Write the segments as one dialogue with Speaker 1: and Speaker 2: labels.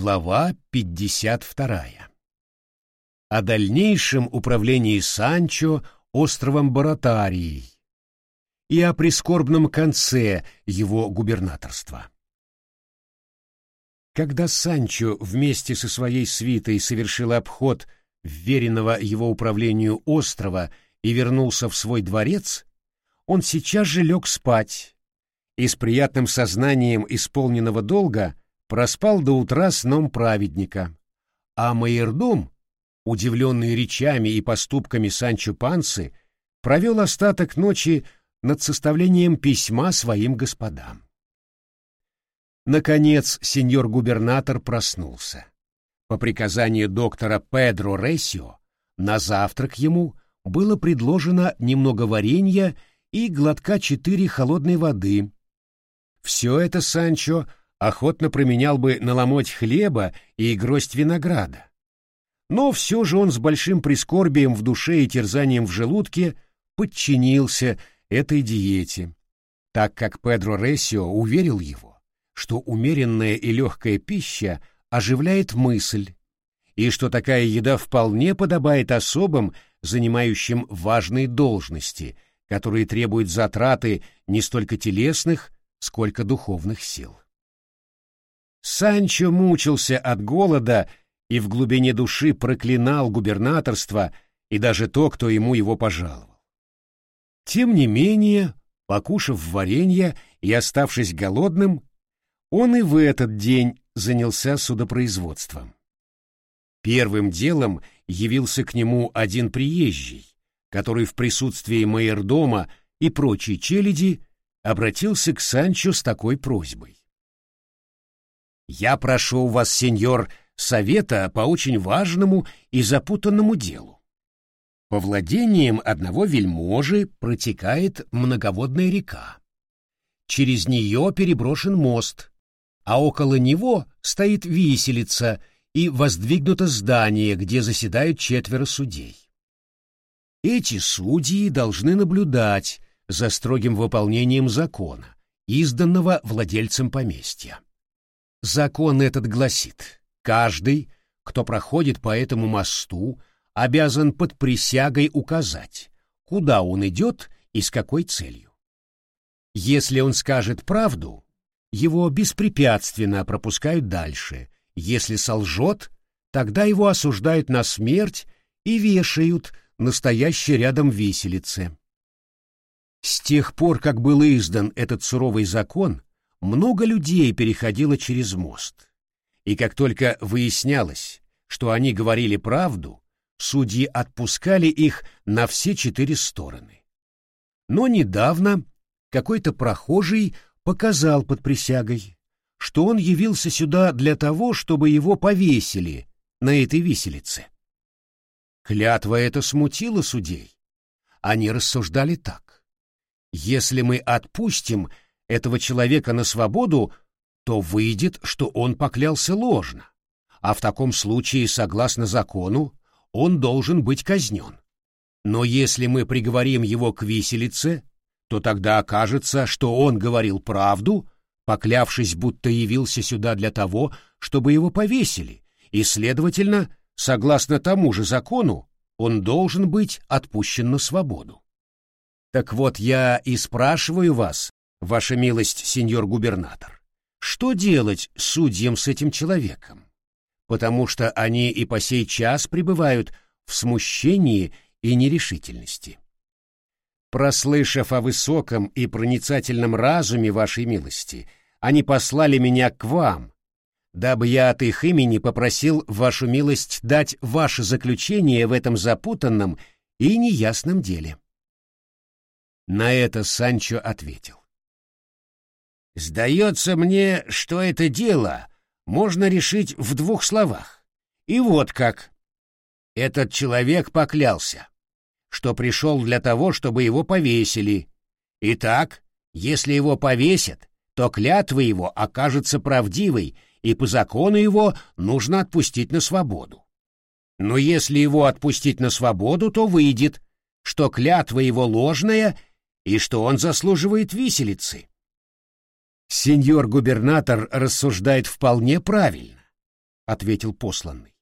Speaker 1: Глава 52. О дальнейшем управлении Санчо островом Баратарией и о прискорбном конце его губернаторства. Когда Санчо вместе со своей свитой совершил обход вверенного его управлению острова и вернулся в свой дворец, он сейчас же лег спать и с приятным сознанием исполненного долга проспал до утра сном праведника, а Майердом, удивленный речами и поступками Санчо Пансы, провел остаток ночи над составлением письма своим господам. Наконец сеньор-губернатор проснулся. По приказанию доктора Педро Ресио на завтрак ему было предложено немного варенья и глотка четыре холодной воды. Все это Санчо охотно променял бы на ломоть хлеба и гроздь винограда. Но все же он с большим прискорбием в душе и терзанием в желудке подчинился этой диете, так как Педро Ресио уверил его, что умеренная и легкая пища оживляет мысль, и что такая еда вполне подобает особам, занимающим важные должности, которые требуют затраты не столько телесных, сколько духовных сил. Санчо мучился от голода и в глубине души проклинал губернаторство и даже то, кто ему его пожаловал. Тем не менее, покушав варенье и оставшись голодным, он и в этот день занялся судопроизводством. Первым делом явился к нему один приезжий, который в присутствии майордома и прочей челяди обратился к Санчо с такой просьбой. Я прошу вас, сеньор, совета по очень важному и запутанному делу. По владениям одного вельможи протекает многоводная река. Через нее переброшен мост, а около него стоит виселица и воздвигнуто здание, где заседают четверо судей. Эти судьи должны наблюдать за строгим выполнением закона, изданного владельцем поместья. Закон этот гласит, каждый, кто проходит по этому мосту, обязан под присягой указать, куда он идет и с какой целью. Если он скажет правду, его беспрепятственно пропускают дальше, если солжет, тогда его осуждают на смерть и вешают настоящей рядом виселице. С тех пор, как был издан этот суровый закон, много людей переходило через мост. И как только выяснялось, что они говорили правду, судьи отпускали их на все четыре стороны. Но недавно какой-то прохожий показал под присягой, что он явился сюда для того, чтобы его повесили на этой виселице. Клятва эта смутила судей. Они рассуждали так. Если мы отпустим этого человека на свободу, то выйдет, что он поклялся ложно, а в таком случае, согласно закону, он должен быть казнен. Но если мы приговорим его к виселице, то тогда окажется, что он говорил правду, поклявшись, будто явился сюда для того, чтобы его повесили, и, следовательно, согласно тому же закону, он должен быть отпущен на свободу. Так вот я и спрашиваю вас, Ваша милость, сеньор губернатор, что делать судьям с этим человеком? Потому что они и по сей час пребывают в смущении и нерешительности. Прослышав о высоком и проницательном разуме вашей милости, они послали меня к вам, дабы я от их имени попросил вашу милость дать ваше заключение в этом запутанном и неясном деле. На это Санчо ответил. Сдается мне, что это дело можно решить в двух словах. И вот как. Этот человек поклялся, что пришел для того, чтобы его повесили. Итак, если его повесят, то клятва его окажется правдивой, и по закону его нужно отпустить на свободу. Но если его отпустить на свободу, то выйдет, что клятва его ложная и что он заслуживает виселицы. Сеньор губернатор рассуждает вполне правильно. ответил посланный.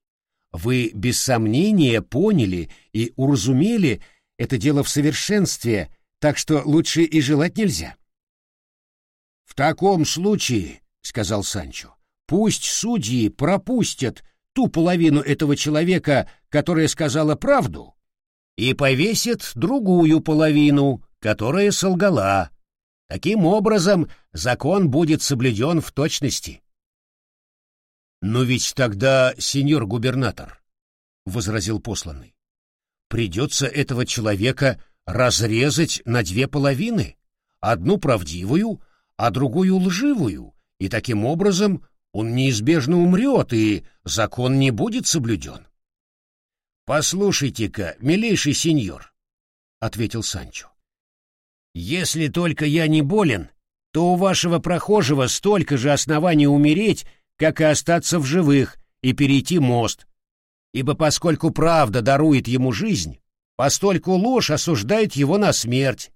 Speaker 1: Вы без сомнения поняли и уразумели это дело в совершенстве, так что лучше и желать нельзя. В таком случае, сказал Санчо, пусть судьи пропустят ту половину этого человека, которая сказала правду, и повесят другую половину, которая солгала. Таким образом, закон будет соблюден в точности. Но ведь тогда, сеньор губернатор, — возразил посланный, — придется этого человека разрезать на две половины, одну правдивую, а другую лживую, и таким образом он неизбежно умрет, и закон не будет соблюден. «Послушайте-ка, милейший сеньор», — ответил Санчо, — «если только я не болен, то у вашего прохожего столько же оснований умереть, как и остаться в живых и перейти мост, ибо поскольку правда дарует ему жизнь, постольку ложь осуждает его на смерть.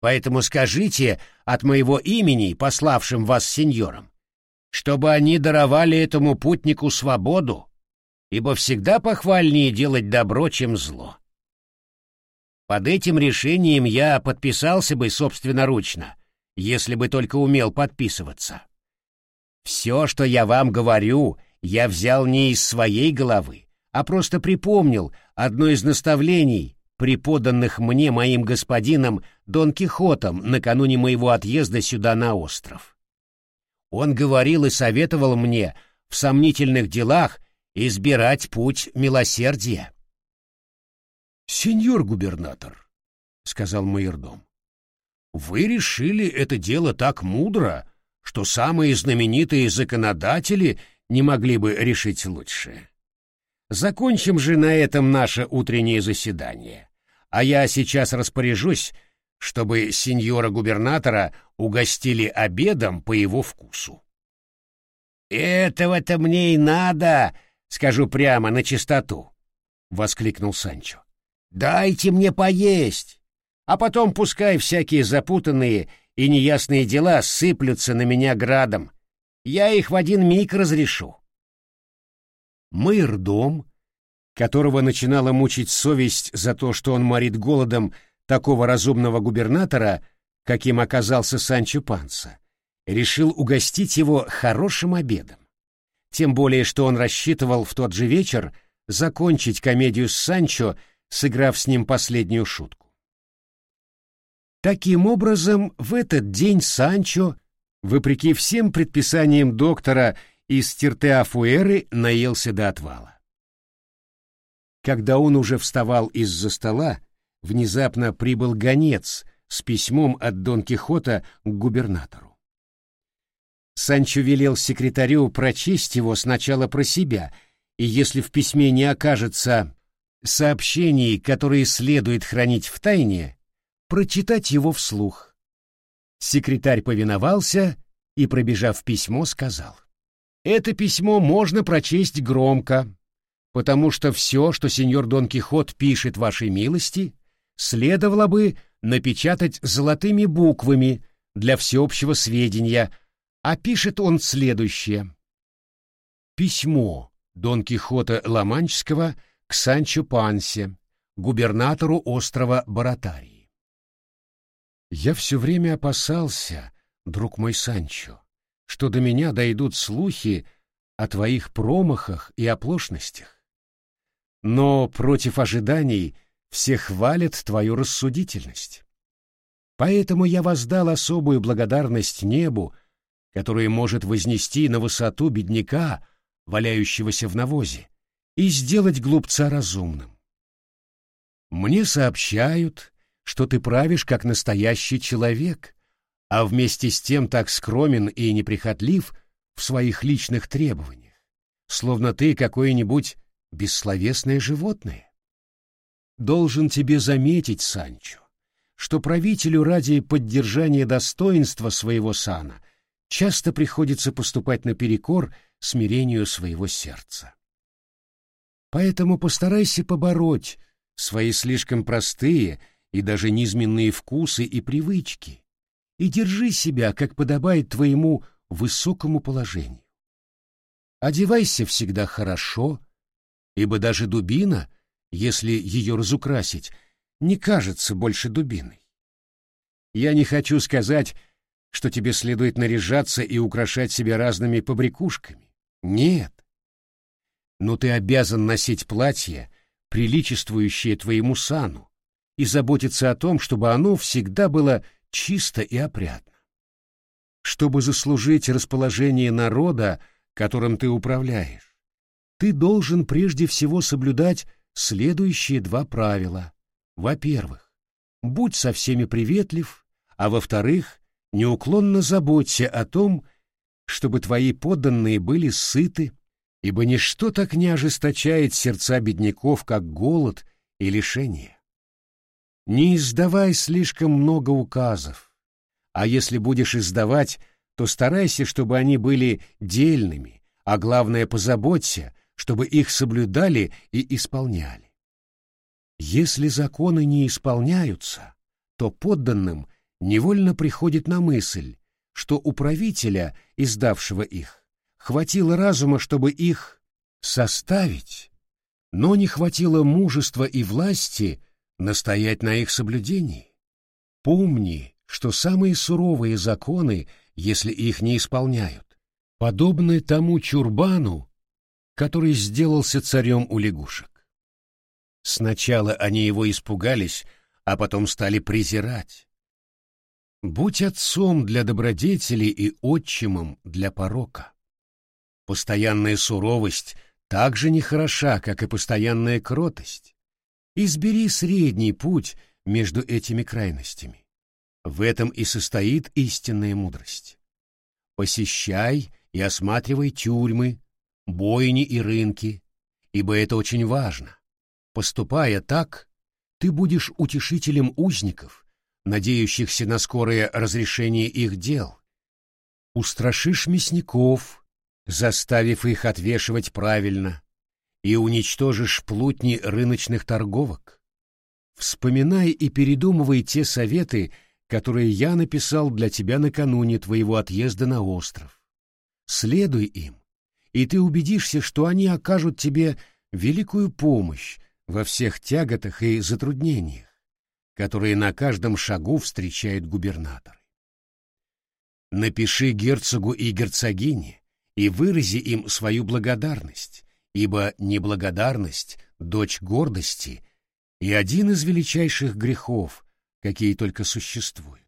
Speaker 1: Поэтому скажите от моего имени, пославшим вас сеньорам, чтобы они даровали этому путнику свободу, ибо всегда похвальнее делать добро, чем зло. Под этим решением я подписался бы собственноручно, если бы только умел подписываться. Все, что я вам говорю, я взял не из своей головы, а просто припомнил одно из наставлений, преподанных мне моим господином Дон Кихотом накануне моего отъезда сюда на остров. Он говорил и советовал мне в сомнительных делах избирать путь милосердия. «Сеньор губернатор», — сказал майордом, — «вы решили это дело так мудро, что самые знаменитые законодатели не могли бы решить лучше. Закончим же на этом наше утреннее заседание, а я сейчас распоряжусь, чтобы сеньора-губернатора угостили обедом по его вкусу. «Этого-то мне и надо, скажу прямо на чистоту», — воскликнул Санчо. «Дайте мне поесть, а потом пускай всякие запутанные и неясные дела сыплются на меня градом. Я их в один миг разрешу. Мэрдом, которого начинала мучить совесть за то, что он морит голодом такого разумного губернатора, каким оказался Санчо Панса, решил угостить его хорошим обедом. Тем более, что он рассчитывал в тот же вечер закончить комедию с Санчо, сыграв с ним последнюю шутку. Таким образом, в этот день Санчо, вопреки всем предписаниям доктора из Тиртеафуэры, наелся до отвала. Когда он уже вставал из-за стола, внезапно прибыл гонец с письмом от Дон Кихота к губернатору. Санчо велел секретарю прочесть его сначала про себя, и если в письме не окажется сообщений, которые следует хранить в тайне, прочитать его вслух. Секретарь повиновался и, пробежав письмо, сказал. «Это письмо можно прочесть громко, потому что все, что сеньор Дон Кихот пишет вашей милости, следовало бы напечатать золотыми буквами для всеобщего сведения, а пишет он следующее. Письмо Дон Кихота Ламанчского к Санчо Пансе, губернатору острова Баратарии. Я все время опасался, друг мой Санчо, что до меня дойдут слухи о твоих промахах и оплошностях. Но против ожиданий все хвалят твою рассудительность. Поэтому я воздал особую благодарность небу, которое может вознести на высоту бедняка, валяющегося в навозе, и сделать глупца разумным. Мне сообщают, что ты правишь как настоящий человек, а вместе с тем так скромен и неприхотлив в своих личных требованиях, словно ты какое-нибудь бессловесное животное. Должен тебе заметить, Санчо, что правителю ради поддержания достоинства своего сана часто приходится поступать наперекор смирению своего сердца. Поэтому постарайся побороть свои слишком простые и даже низменные вкусы и привычки, и держи себя, как подобает твоему высокому положению. одевайся всегда хорошо, ибо даже дубина, если ее разукрасить, не кажется больше дубиной. Я не хочу сказать, что тебе следует наряжаться и украшать себя разными побрякушками. Нет. Но ты обязан носить платье, приличествующее твоему сану, и заботиться о том, чтобы оно всегда было чисто и опрятно. Чтобы заслужить расположение народа, которым ты управляешь, ты должен прежде всего соблюдать следующие два правила. Во-первых, будь со всеми приветлив, а во-вторых, неуклонно заботься о том, чтобы твои подданные были сыты, ибо ничто так не ожесточает сердца бедняков, как голод и лишение. Не издавай слишком много указов, а если будешь издавать, то старайся, чтобы они были дельными, а главное позаботься, чтобы их соблюдали и исполняли. Если законы не исполняются, то подданным невольно приходит на мысль, что у правителя, издавшего их, хватило разума, чтобы их составить, но не хватило мужества и власти настоять на их соблюдении. Помни, что самые суровые законы если их не исполняют, подобны тому чурбану, который сделался царем у лягушек. Сначала они его испугались, а потом стали презирать. Будь отцом для добродетели и отчимом для порока. Постоянная суровость так же нехороша, как и постоянная кротость. Избери средний путь между этими крайностями. В этом и состоит истинная мудрость. Посещай и осматривай тюрьмы, бойни и рынки, ибо это очень важно. Поступая так, ты будешь утешителем узников, надеющихся на скорое разрешение их дел. Устрашишь мясников, заставив их отвешивать правильно, и уничтожишь плутни рыночных торговок. Вспоминай и передумывай те советы, которые я написал для тебя накануне твоего отъезда на остров. Следуй им, и ты убедишься, что они окажут тебе великую помощь во всех тяготах и затруднениях, которые на каждом шагу встречает губернатор. Напиши герцогу и герцогине и вырази им свою благодарность, ибо неблагодарность — дочь гордости и один из величайших грехов — какие только существуют.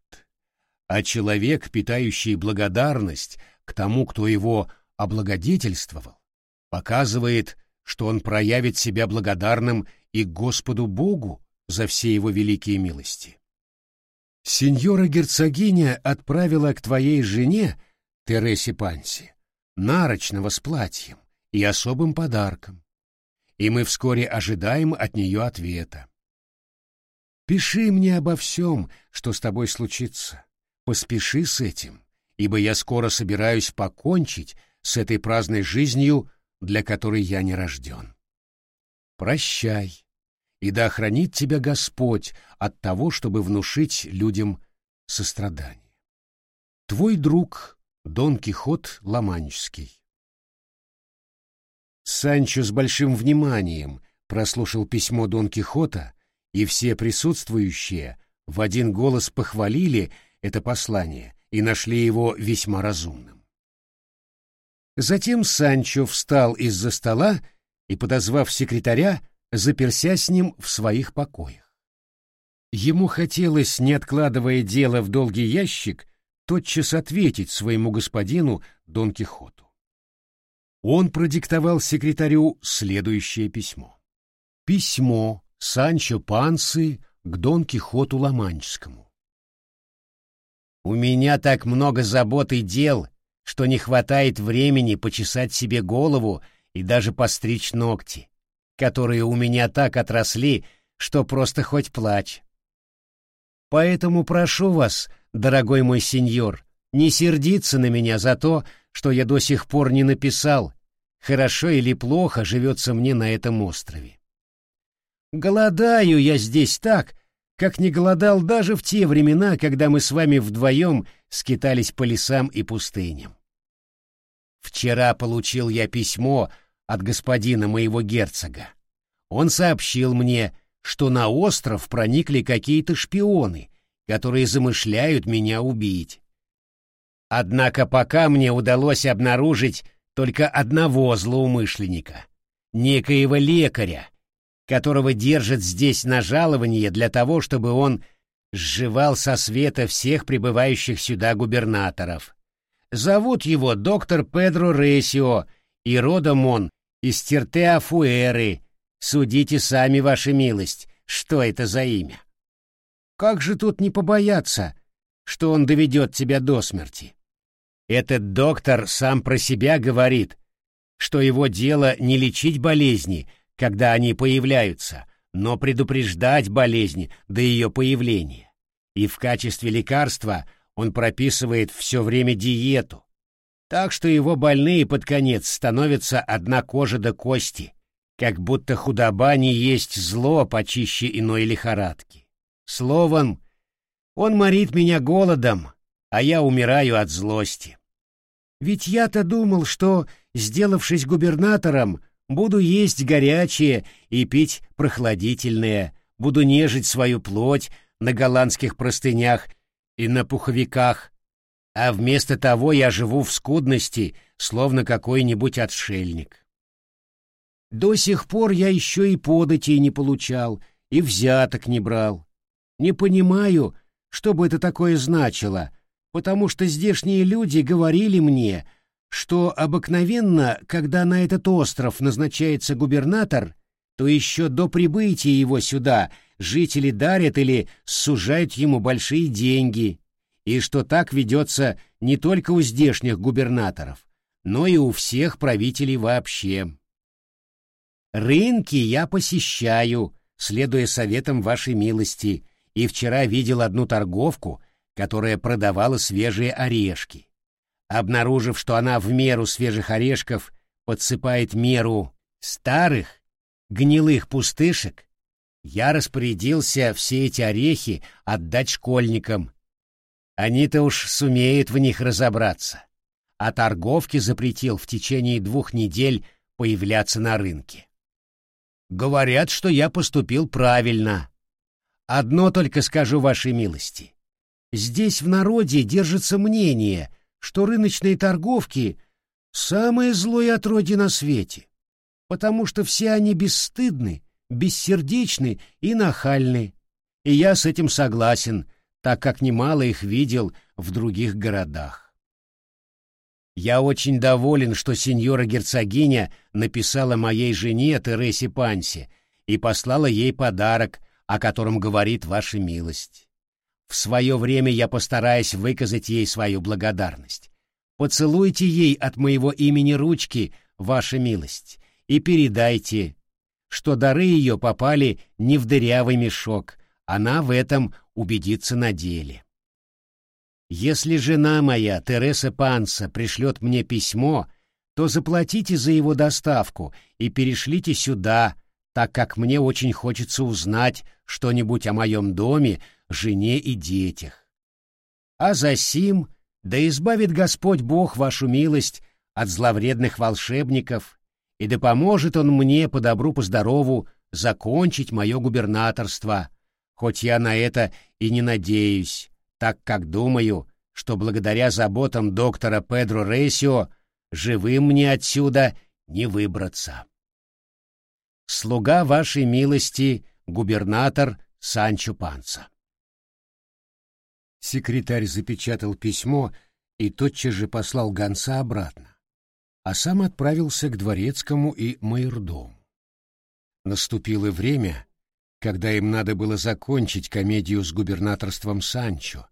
Speaker 1: А человек, питающий благодарность к тому, кто его облагодетельствовал, показывает, что он проявит себя благодарным и Господу Богу за все его великие милости. Сеньора-герцогиня отправила к твоей жене, Тересе Панси, нарочного с платьем и особым подарком, и мы вскоре ожидаем от нее ответа. Пиши мне обо всем, что с тобой случится. Поспеши с этим, ибо я скоро собираюсь покончить с этой праздной жизнью, для которой я не рожден. Прощай, и да охранит тебя Господь от того, чтобы внушить людям сострадание. Твой друг Дон Кихот Ломанческий Санчо с большим вниманием прослушал письмо Дон Кихота и все присутствующие в один голос похвалили это послание и нашли его весьма разумным. Затем Санчо встал из-за стола и, подозвав секретаря, заперся с ним в своих покоях. Ему хотелось, не откладывая дело в долгий ящик, тотчас ответить своему господину Дон Кихоту. Он продиктовал секретарю следующее письмо. Письмо Санчо Пансы к Дон Кихоту Ломанческому. «У меня так много забот и дел, что не хватает времени почесать себе голову и даже постричь ногти, которые у меня так отросли, что просто хоть плачь. Поэтому прошу вас, дорогой мой сеньор, не сердиться на меня за то, что я до сих пор не написал, хорошо или плохо живется мне на этом острове. Голодаю я здесь так, как не голодал даже в те времена, когда мы с вами вдвоем скитались по лесам и пустыням. Вчера получил я письмо от господина моего герцога. Он сообщил мне, что на остров проникли какие-то шпионы, которые замышляют меня убить. Однако пока мне удалось обнаружить только одного злоумышленника, некоего лекаря, которого держат здесь на жалование для того, чтобы он сживал со света всех прибывающих сюда губернаторов. Зовут его доктор Педро Ресио, и родом он из Тертеафуэры. Судите сами, ваша милость, что это за имя. Как же тут не побояться, что он доведет тебя до смерти? Этот доктор сам про себя говорит, что его дело не лечить болезни, когда они появляются, но предупреждать болезни до ее появления. И в качестве лекарства он прописывает все время диету, так что его больные под конец становятся одна кожа до кости, как будто худоба не есть зло почище иной лихорадки. Словом, он морит меня голодом, а я умираю от злости. Ведь я-то думал, что, сделавшись губернатором, буду есть горячее и пить прохладительное, буду нежить свою плоть на голландских простынях и на пуховиках, а вместо того я живу в скудности, словно какой-нибудь отшельник. До сих пор я еще и податей не получал, и взяток не брал. Не понимаю, что бы это такое значило, потому что здешние люди говорили мне, что обыкновенно, когда на этот остров назначается губернатор, то еще до прибытия его сюда жители дарят или сужают ему большие деньги, и что так ведется не только у здешних губернаторов, но и у всех правителей вообще. Рынки я посещаю, следуя советам вашей милости, и вчера видел одну торговку, которая продавала свежие орешки. Обнаружив, что она в меру свежих орешков подсыпает меру старых, гнилых пустышек, я распорядился все эти орехи отдать школьникам, они-то уж сумеют в них разобраться. А торговке запретил в течение двух недель появляться на рынке. Говорят, что я поступил правильно. Одно только скажу вашей милости. Здесь в народе держится мнение, что рыночные торговки — самое злое отродье на свете, потому что все они бесстыдны, бессердечны и нахальны. И я с этим согласен — так как немало их видел в других городах. Я очень доволен, что сеньора-герцогиня написала моей жене Тересе Панси и послала ей подарок, о котором говорит ваша милость. В свое время я постараюсь выказать ей свою благодарность. Поцелуйте ей от моего имени ручки, ваша милость, и передайте, что дары ее попали не в дырявый мешок, она в этом убедиться на деле. Если жена моя, Тереса Панса, пришлет мне письмо, то заплатите за его доставку и перешлите сюда, так как мне очень хочется узнать что-нибудь о моем доме, жене и детях. А за сим, да избавит Господь Бог вашу милость от зловредных волшебников, и да поможет Он мне по добру по здорову закончить мое губернаторство, хоть я на это и не надеюсь, так как думаю, что благодаря заботам доктора Педро Рейсио живым мне отсюда не выбраться. Слуга вашей милости, губернатор Санчо Панца. Секретарь запечатал письмо и тотчас же послал гонца обратно, а сам отправился к дворецкому и майордому. Наступило время, когда им надо было закончить комедию с губернаторством Санчо,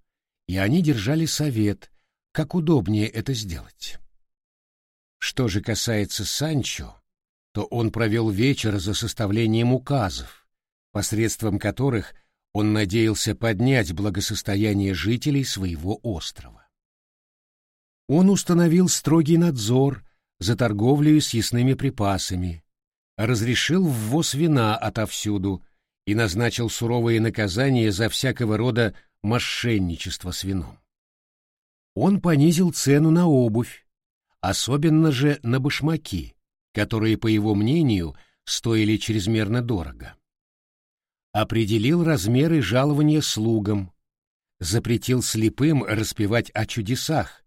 Speaker 1: и они держали совет, как удобнее это сделать. Что же касается Санчо, то он провел вечер за составлением указов, посредством которых он надеялся поднять благосостояние жителей своего острова. Он установил строгий надзор за торговлей съестными припасами, разрешил ввоз вина отовсюду и назначил суровые наказания за всякого рода мошенничество с вином. Он понизил цену на обувь, особенно же на башмаки, которые, по его мнению, стоили чрезмерно дорого. Определил размеры жалования слугам, запретил слепым распевать о чудесах,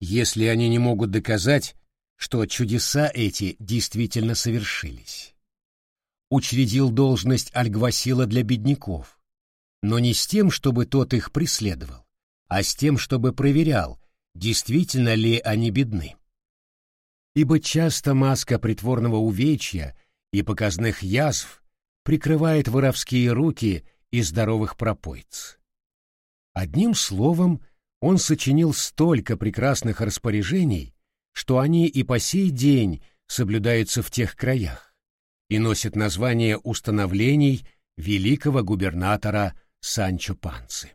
Speaker 1: если они не могут доказать, что чудеса эти действительно совершились. Учредил должность альгвасила для бедняков, но не с тем, чтобы тот их преследовал, а с тем, чтобы проверял, действительно ли они бедны. Ибо часто маска притворного увечья и показных язв прикрывает воровские руки и здоровых пропойц. Одним словом, он сочинил столько прекрасных распоряжений, что они и по сей день соблюдаются в тех краях и носят название установлений великого губернатора Санчо Панцы.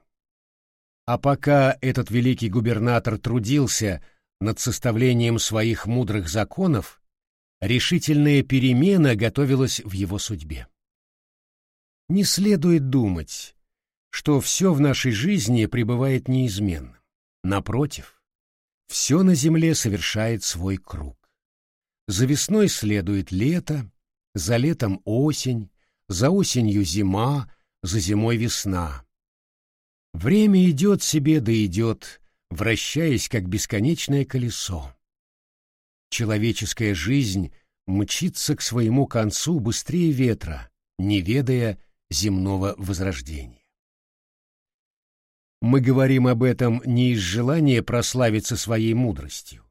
Speaker 1: А пока этот великий губернатор трудился над составлением своих мудрых законов, решительная перемена готовилась в его судьбе. Не следует думать, что все в нашей жизни пребывает неизменным. Напротив, все на земле совершает свой круг. За весной следует лето, за летом осень, за осенью зима, за зимой весна. Время идет себе да идет, вращаясь как бесконечное колесо. Человеческая жизнь мчится к своему концу быстрее ветра, не ведая земного возрождения. Мы говорим об этом не из желания прославиться своей мудростью,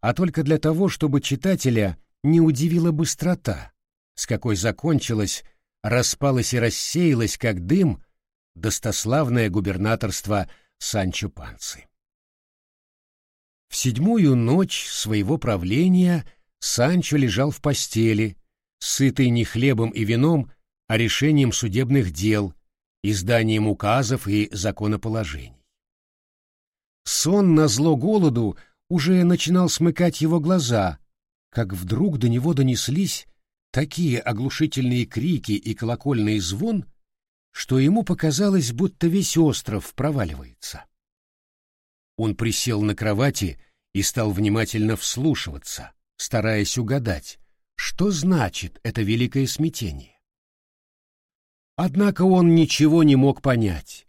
Speaker 1: а только для того, чтобы читателя не удивила быстрота, с какой закончилась, распалась и рассеялась, как дым, достославное губернаторство Санчо Панцы. В седьмую ночь своего правления Санчо лежал в постели, сытый не хлебом и вином, а решением судебных дел, изданием указов и законоположений. Сон на зло голоду уже начинал смыкать его глаза, как вдруг до него донеслись такие оглушительные крики и колокольный звон, что ему показалось, будто весь остров проваливается. Он присел на кровати и стал внимательно вслушиваться, стараясь угадать, что значит это великое смятение. Однако он ничего не мог понять,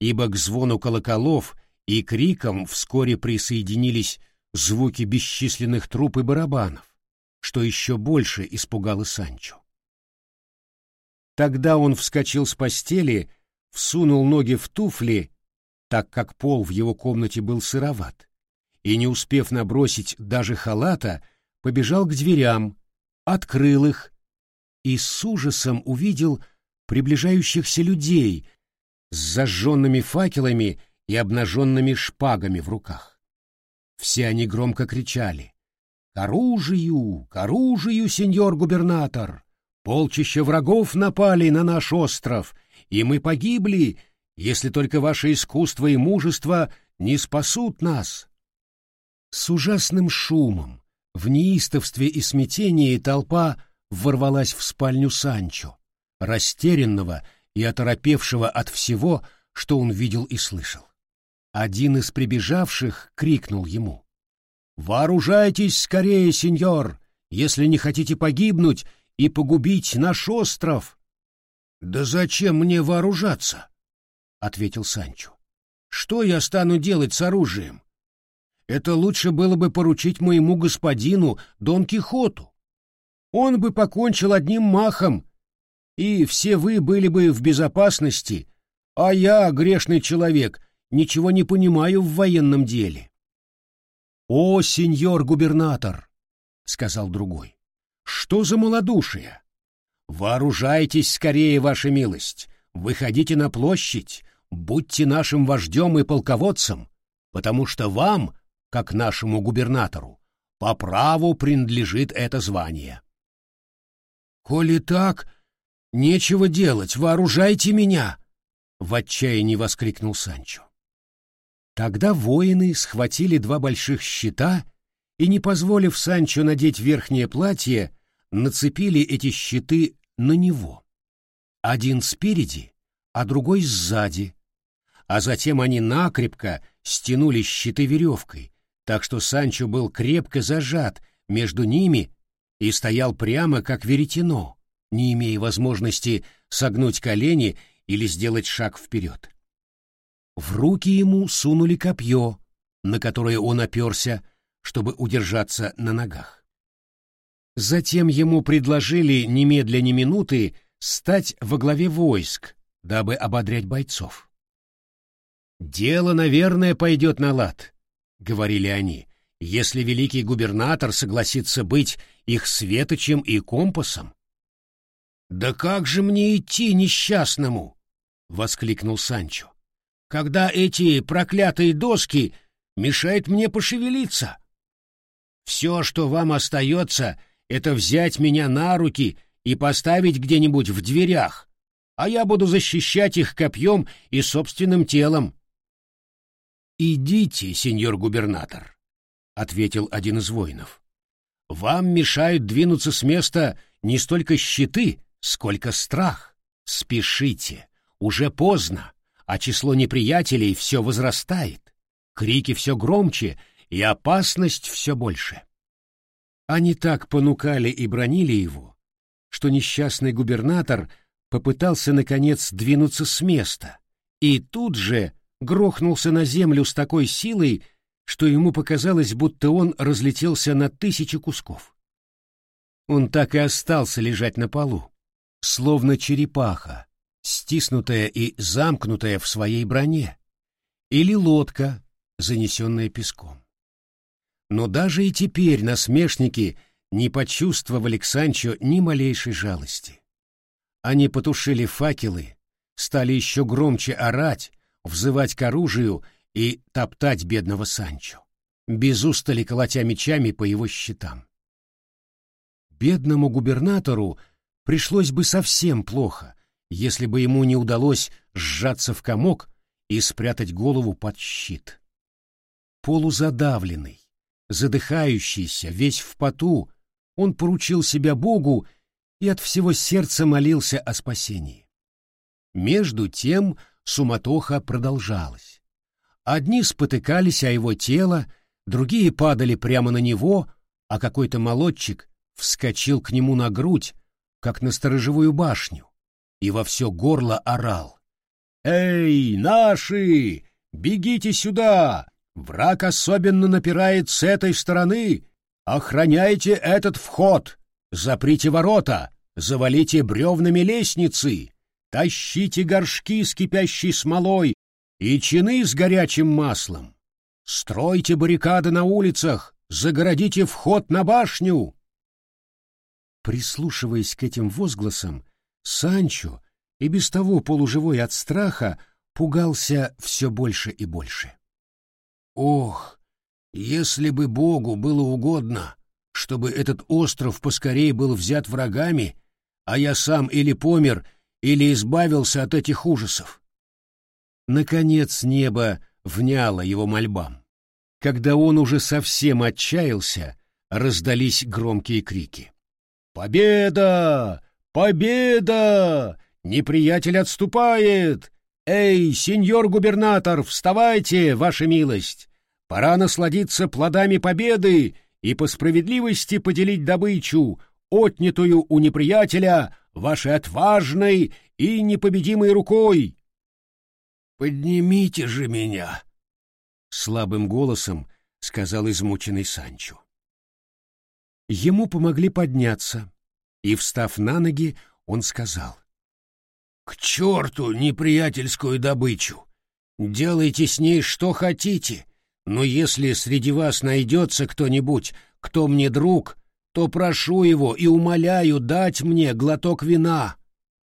Speaker 1: ибо к звону колоколов и крикам вскоре присоединились звуки бесчисленных труп и барабанов, что еще больше испугало Санчо. Тогда он вскочил с постели, всунул ноги в туфли, так как пол в его комнате был сыроват, и, не успев набросить даже халата, побежал к дверям, открыл их и с ужасом увидел приближающихся людей с зажженными факелами и обнаженными шпагами в руках. Все они громко кричали «К оружию! К оружию, сеньор губернатор! Полчища врагов напали на наш остров, и мы погибли, если только ваше искусство и мужество не спасут нас. С ужасным шумом, в неистовстве и смятении толпа ворвалась в спальню Санчо, растерянного и оторопевшего от всего, что он видел и слышал. Один из прибежавших крикнул ему. «Вооружайтесь скорее, сеньор! Если не хотите погибнуть, и погубить наш остров. — Да зачем мне вооружаться? — ответил Санчо. — Что я стану делать с оружием? Это лучше было бы поручить моему господину Дон Кихоту. Он бы покончил одним махом, и все вы были бы в безопасности, а я, грешный человек, ничего не понимаю в военном деле. — О, сеньор губернатор! — сказал другой. Что за малодушие? Вооружайтесь скорее, ваша милость, выходите на площадь, будьте нашим вождем и полководцем, потому что вам, как нашему губернатору, по праву принадлежит это звание. Коли так, нечего делать, вооружайте меня, в отчаянии воскликнул Санчо. Тогда воины схватили два больших щита и, не позволив Санчо надеть верхнее платье, нацепили эти щиты на него. Один спереди, а другой сзади. А затем они накрепко стянули щиты веревкой, так что Санчо был крепко зажат между ними и стоял прямо как веретено, не имея возможности согнуть колени или сделать шаг вперед. В руки ему сунули копье, на которое он оперся, чтобы удержаться на ногах. Затем ему предложили немедля ни минуты стать во главе войск, дабы ободрять бойцов. «Дело, наверное, пойдет на лад», — говорили они, «если великий губернатор согласится быть их светочем и компасом». «Да как же мне идти несчастному?» — воскликнул Санчо. «Когда эти проклятые доски мешают мне пошевелиться? Все, что вам остается, это взять меня на руки и поставить где-нибудь в дверях, а я буду защищать их копьем и собственным телом. «Идите, сеньор губернатор», — ответил один из воинов. «Вам мешают двинуться с места не столько щиты, сколько страх. Спешите, уже поздно, а число неприятелей все возрастает, крики все громче и опасность все больше». Они так понукали и бронили его, что несчастный губернатор попытался, наконец, двинуться с места, и тут же грохнулся на землю с такой силой, что ему показалось, будто он разлетелся на тысячи кусков. Он так и остался лежать на полу, словно черепаха, стиснутая и замкнутая в своей броне, или лодка, занесенная песком. Но даже и теперь насмешники не почувствовали к Санчо ни малейшей жалости. Они потушили факелы, стали еще громче орать, взывать к оружию и топтать бедного Санчо, без устали колотя мечами по его щитам. Бедному губернатору пришлось бы совсем плохо, если бы ему не удалось сжаться в комок и спрятать голову под щит. Полузадавленный, задыхающийся, весь в поту, он поручил себя Богу и от всего сердца молился о спасении. Между тем суматоха продолжалась. Одни спотыкались о его тело, другие падали прямо на него, а какой-то молодчик вскочил к нему на грудь, как на сторожевую башню, и во все горло орал. «Эй, наши! Бегите сюда! Враг особенно напирает с этой стороны. Охраняйте этот вход, заприте ворота, завалите бревнами лестницы, тащите горшки с кипящей смолой и чины с горячим маслом. Стройте баррикады на улицах, загородите вход на башню. Прислушиваясь к этим возгласам, Санчо, и без того полуживой от страха, пугался все больше и больше. Ох, если бы Богу было угодно, чтобы этот остров поскорей был взят врагами, а я сам или помер, или избавился от этих ужасов. Наконец небо вняло его мольбам. Когда он уже совсем отчаялся, раздались громкие крики. «Победа! Победа! Неприятель отступает! Эй, сеньор губернатор, вставайте, ваша милость! Пора насладиться плодами победы и по справедливости поделить добычу, отнятую у неприятеля вашей отважной и непобедимой рукой. «Поднимите же меня!» — слабым голосом сказал измученный Санчо. Ему помогли подняться, и, встав на ноги, он сказал. «К черту неприятельскую добычу! Делайте с ней что хотите, но если среди вас найдется кто-нибудь, кто мне друг, то прошу его и умоляю дать мне глоток вина,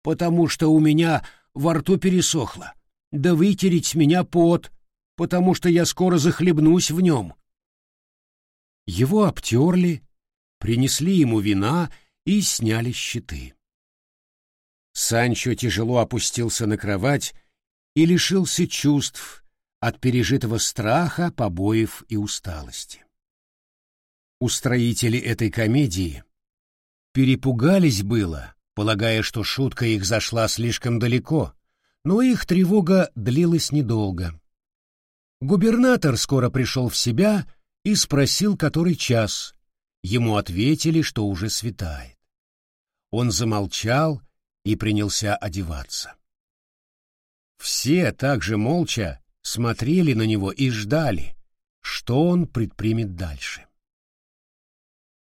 Speaker 1: потому что у меня во рту пересохло, да вытереть с меня пот, потому что я скоро захлебнусь в нем. Его обтерли, принесли ему вина и сняли щиты. Санчо тяжело опустился на кровать и лишился чувств, от пережитого страха, побоев и усталости. Устроители этой комедии перепугались было, полагая, что шутка их зашла слишком далеко, но их тревога длилась недолго. Губернатор скоро пришел в себя и спросил, который час. Ему ответили, что уже светает. Он замолчал и принялся одеваться. Все также молча смотрели на него и ждали, что он предпримет дальше.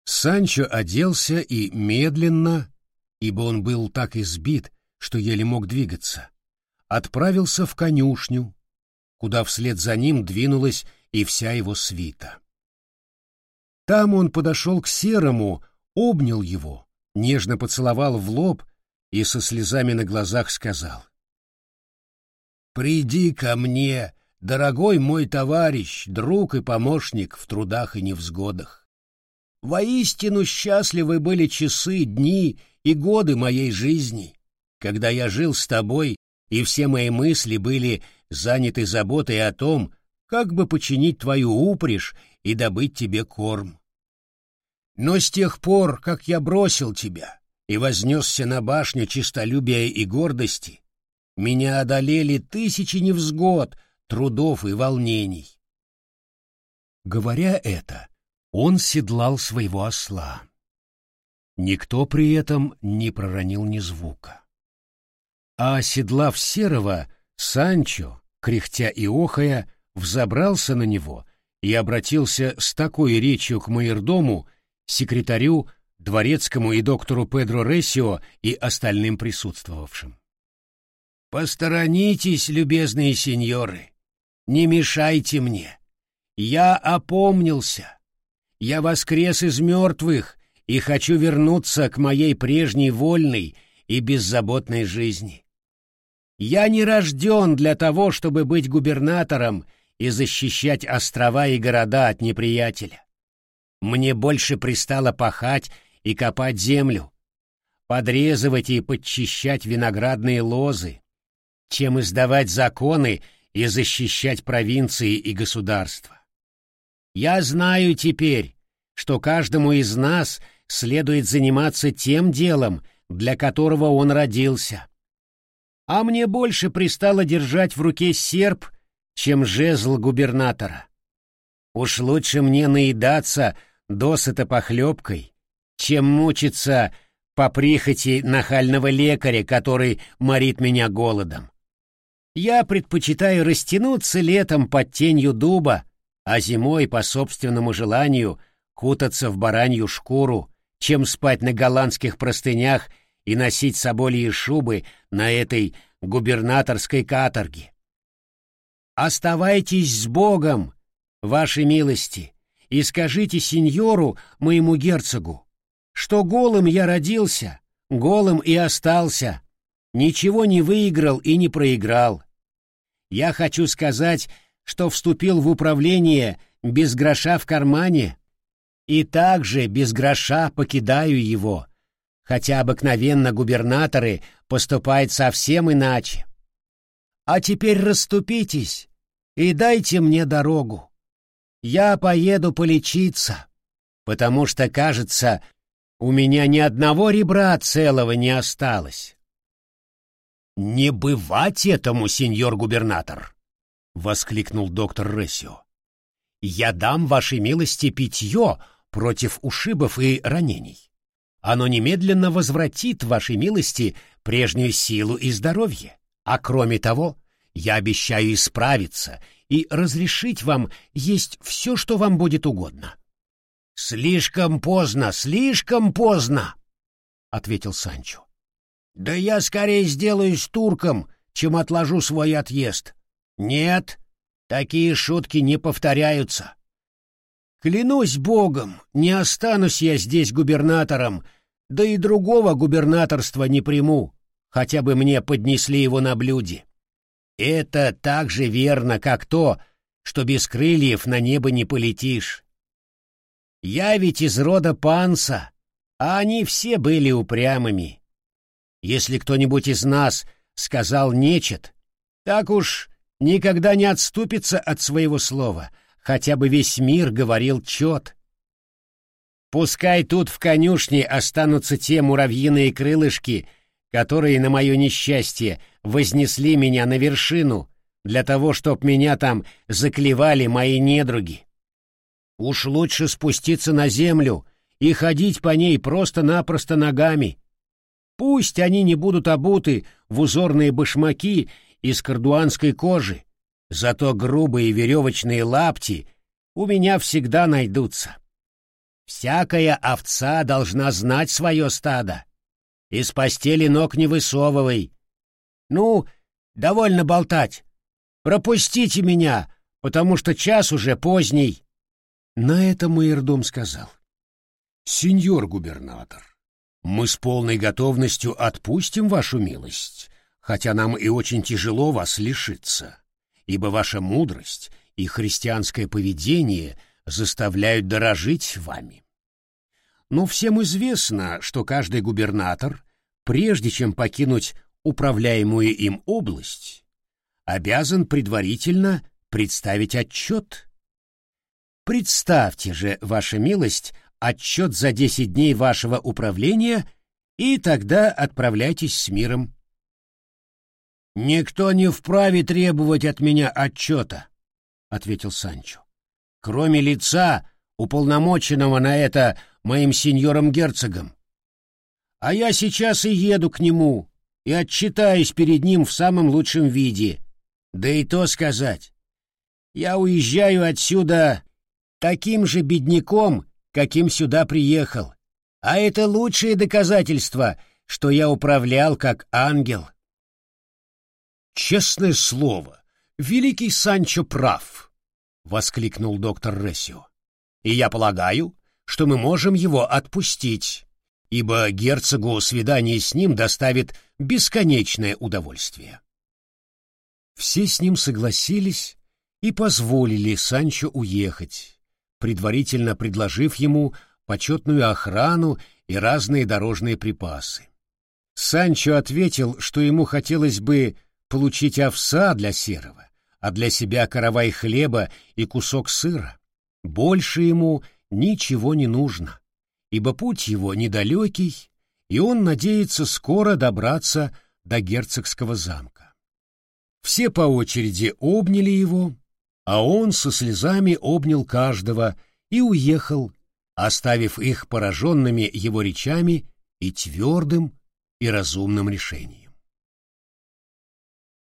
Speaker 1: Санчо оделся и медленно, ибо он был так избит, что еле мог двигаться, отправился в конюшню, куда вслед за ним двинулась и вся его свита. Там он подошел к Серому, обнял его, нежно поцеловал в лоб и со слезами на глазах сказал. «Приди ко мне, дорогой мой товарищ, друг и помощник в трудах и невзгодах. Воистину счастливы были часы, дни и годы моей жизни, когда я жил с тобой, и все мои мысли были заняты заботой о том, как бы починить твою упряжь и добыть тебе корм. Но с тех пор, как я бросил тебя и вознесся на башню честолюбия и гордости, меня одолели тысячи невзгод, трудов и волнений. Говоря это, он седлал своего осла. Никто при этом не проронил ни звука. А оседлав серого, Санчо, кряхтя и охая, взобрался на него и обратился с такой речью к майордому, секретарю, дворецкому и доктору Педро Ресио и остальным присутствовавшим. «Посторонитесь, любезные сеньоры, не мешайте мне. Я опомнился. Я воскрес из мертвых и хочу вернуться к моей прежней вольной и беззаботной жизни. Я не рожден для того, чтобы быть губернатором и защищать острова и города от неприятеля. Мне больше пристало пахать и копать землю, подрезывать и подчищать виноградные лозы, чем издавать законы и защищать провинции и государства. Я знаю теперь, что каждому из нас следует заниматься тем делом, для которого он родился. А мне больше пристало держать в руке серп, чем жезл губернатора. Уж лучше мне наедаться досыта похлебкой, чем мучиться по прихоти нахального лекаря, который морит меня голодом. Я предпочитаю растянуться летом под тенью дуба, а зимой, по собственному желанию, кутаться в баранью шкуру, чем спать на голландских простынях и носить собольи шубы на этой губернаторской каторге. Оставайтесь с Богом, вашей милости, и скажите сеньору, моему герцогу, что голым я родился, голым и остался, ничего не выиграл и не проиграл. Я хочу сказать, что вступил в управление без гроша в кармане и также без гроша покидаю его, хотя обыкновенно губернаторы поступают совсем иначе. А теперь расступитесь и дайте мне дорогу. Я поеду полечиться, потому что, кажется, у меня ни одного ребра целого не осталось. «Не бывать этому, сеньор губернатор!» — воскликнул доктор Ресио. «Я дам вашей милости питье против ушибов и ранений. Оно немедленно возвратит вашей милости прежнюю силу и здоровье. А кроме того, я обещаю исправиться и разрешить вам есть все, что вам будет угодно». «Слишком поздно, слишком поздно!» — ответил Санчо. Да я скорее сделаюсь турком, чем отложу свой отъезд. Нет, такие шутки не повторяются. Клянусь богом, не останусь я здесь губернатором, да и другого губернаторства не приму, хотя бы мне поднесли его на блюде. Это так же верно, как то, что без крыльев на небо не полетишь. Я ведь из рода панса, а они все были упрямыми. Если кто-нибудь из нас сказал нечет, так уж никогда не отступится от своего слова, хотя бы весь мир говорил чет. Пускай тут в конюшне останутся те муравьиные крылышки, которые на мое несчастье вознесли меня на вершину, для того, чтоб меня там заклевали мои недруги. Уж лучше спуститься на землю и ходить по ней просто-напросто ногами. Пусть они не будут обуты в узорные башмаки из кардуанской кожи, зато грубые веревочные лапти у меня всегда найдутся. Всякая овца должна знать свое стадо. Из постели ног не высовывай. Ну, довольно болтать. Пропустите меня, потому что час уже поздний. На это майордом сказал. Сеньор губернатор, мы с полной готовностью отпустим вашу милость, хотя нам и очень тяжело вас лишиться, ибо ваша мудрость и христианское поведение заставляют дорожить вами. Но всем известно, что каждый губернатор, прежде чем покинуть управляемую им область, обязан предварительно представить отчет. Представьте же, ваша милость, отчет за десять дней вашего управления, и тогда отправляйтесь с миром. «Никто не вправе требовать от меня отчета», — ответил Санчо. «Кроме лица, уполномоченного на это моим сеньором-герцогом. А я сейчас и еду к нему и отчитаюсь перед ним в самом лучшем виде. Да и то сказать. Я уезжаю отсюда таким же бедняком, каким сюда приехал. А это лучшее доказательство, что я управлял как ангел. Честное слово, великий Санчо прав, воскликнул доктор Ресио. И я полагаю, что мы можем его отпустить, ибо герцогу свидание с ним доставит бесконечное удовольствие. Все с ним согласились и позволили Санчо уехать, предварительно предложив ему почетную охрану и разные дорожные припасы. Санчо ответил, что ему хотелось бы получить овса для серого, а для себя каравай хлеба и кусок сыра. Больше ему ничего не нужно, ибо путь его недалекий, и он надеется скоро добраться до герцогского замка. Все по очереди обняли его, а он со слезами обнял каждого и уехал, оставив их пораженными его речами и твердым и разумным решением.